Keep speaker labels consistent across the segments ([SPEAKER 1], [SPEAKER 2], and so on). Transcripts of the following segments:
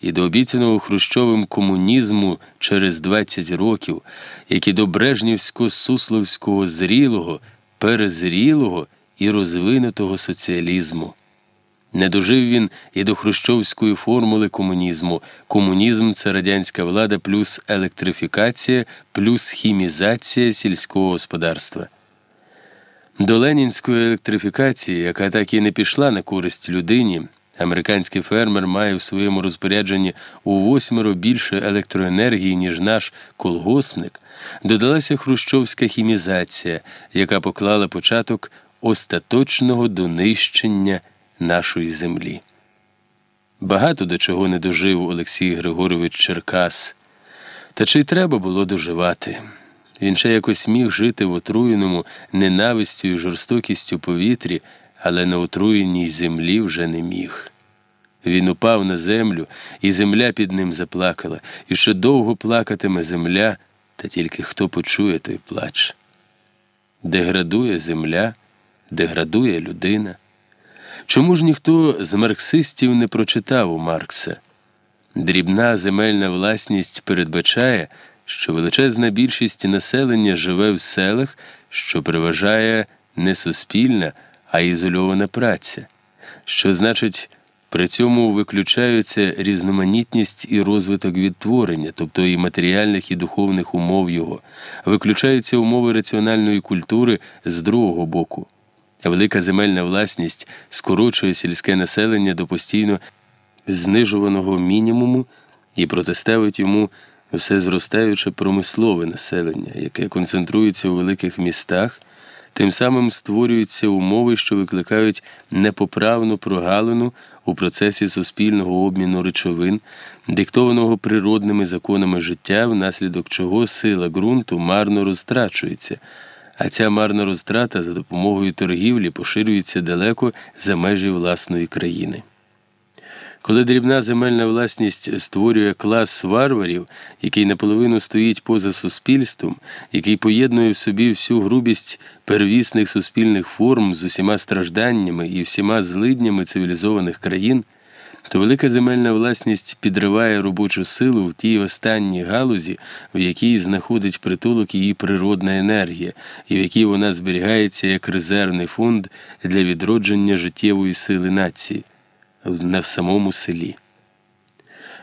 [SPEAKER 1] і до обіцяного Хрущовим комунізму через 20 років, як і до Брежнівсько-сусловського зрілого, перезрілого і розвинутого соціалізму. Не дожив він і до хрущовської формули комунізму. Комунізм це радянська влада плюс електрифікація, плюс хімізація сільського господарства. До ленінської електрифікації, яка так і не пішла на користь людині, американський фермер має в своєму розпорядженні у восьмеро більше електроенергії, ніж наш колгоспник, додалася хрущовська хімізація, яка поклала початок остаточного донищення нашої землі. Багато до чого не дожив Олексій Григорович Черкас, та чи й треба було доживати? Він ще якось міг жити в отруєному ненавистю і жорстокістю повітрі, але на отруєній землі вже не міг. Він упав на землю, і земля під ним заплакала, і ще довго плакатиме земля, та тільки хто почує той плач. Деградує земля, деградує людина. Чому ж ніхто з марксистів не прочитав у Маркса? Дрібна земельна власність передбачає, що величезна більшість населення живе в селах, що переважає не суспільна, а ізольована праця, що значить, при цьому виключаються різноманітність і розвиток відтворення, тобто і матеріальних і духовних умов його, виключаються умови раціональної культури з другого боку. Велика земельна власність скорочує сільське населення до постійно знижуваного мінімуму і протиставить йому все зростаюче промислове населення, яке концентрується у великих містах, тим самим створюються умови, що викликають непоправну прогалину у процесі суспільного обміну речовин, диктованого природними законами життя, внаслідок чого сила ґрунту марно розтрачується а ця марна розтрата за допомогою торгівлі поширюється далеко за межі власної країни. Коли дрібна земельна власність створює клас варварів, який наполовину стоїть поза суспільством, який поєднує в собі всю грубість первісних суспільних форм з усіма стражданнями і всіма злиднями цивілізованих країн то велика земельна власність підриває робочу силу в тій останній галузі, в якій знаходить притулок її природна енергія, і в якій вона зберігається як резервний фонд для відродження життєвої сили нації, в самому селі.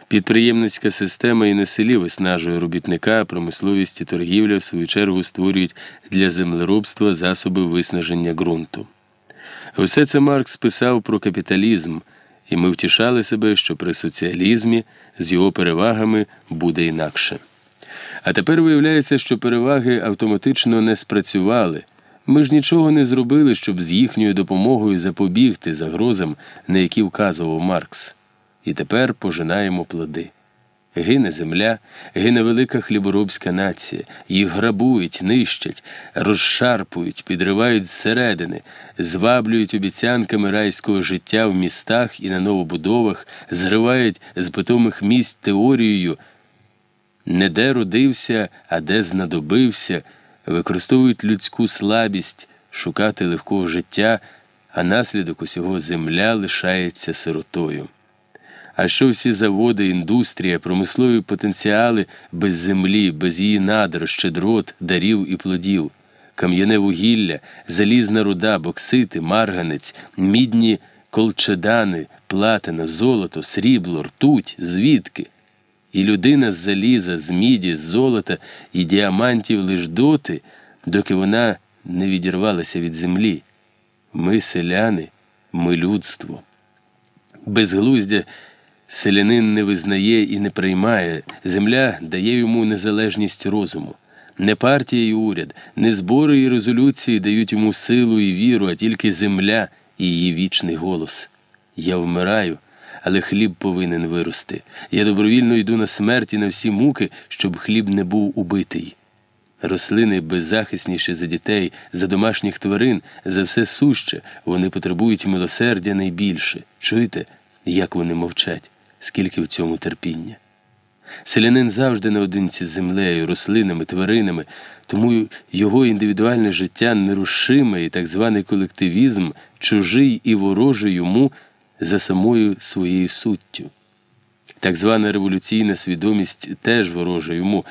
[SPEAKER 1] Підприємницька система і на селі виснажує робітника, промисловість і торгівля в свою чергу створюють для землеробства засоби виснаження ґрунту. Все це Маркс писав про капіталізм і ми втішали себе, що при соціалізмі з його перевагами буде інакше. А тепер виявляється, що переваги автоматично не спрацювали. Ми ж нічого не зробили, щоб з їхньою допомогою запобігти загрозам, на які вказував Маркс. І тепер пожинаємо плоди. Гине земля, гине велика хліборобська нація, їх грабують, нищать, розшарпують, підривають зсередини, зваблюють обіцянками райського життя в містах і на новобудовах, зривають з питомих місць теорією, не де родився, а де знадобився, використовують людську слабість, шукати легкого життя, а наслідок усього земля лишається сиротою. А що всі заводи, індустрія, промислові потенціали без землі, без її надр, щедрот, дарів і плодів, кам'яне вугілля, залізна руда, боксити, марганець, мідні колчедани, платина, золото, срібло, ртуть, звідки? І людина з заліза, з міді, з золота і діамантів лиш доти, доки вона не відірвалася від землі. Ми селяни, ми людство. Безглуздя Селянин не визнає і не приймає, земля дає йому незалежність розуму. Не партія і уряд, не збори і резолюції дають йому силу і віру, а тільки земля і її вічний голос. Я вмираю, але хліб повинен вирости. Я добровільно йду на смерть і на всі муки, щоб хліб не був убитий. Рослини беззахисніші за дітей, за домашніх тварин, за все суще, вони потребують милосердя найбільше. Чуєте, як вони мовчать? скільки в цьому терпіння. Селянин завжди наодинці з землею, рослинами, тваринами, тому його індивідуальне життя нерушиме і так званий колективізм, чужий і ворожий йому за самою своєю суттю. Так звана революційна свідомість теж ворожа йому.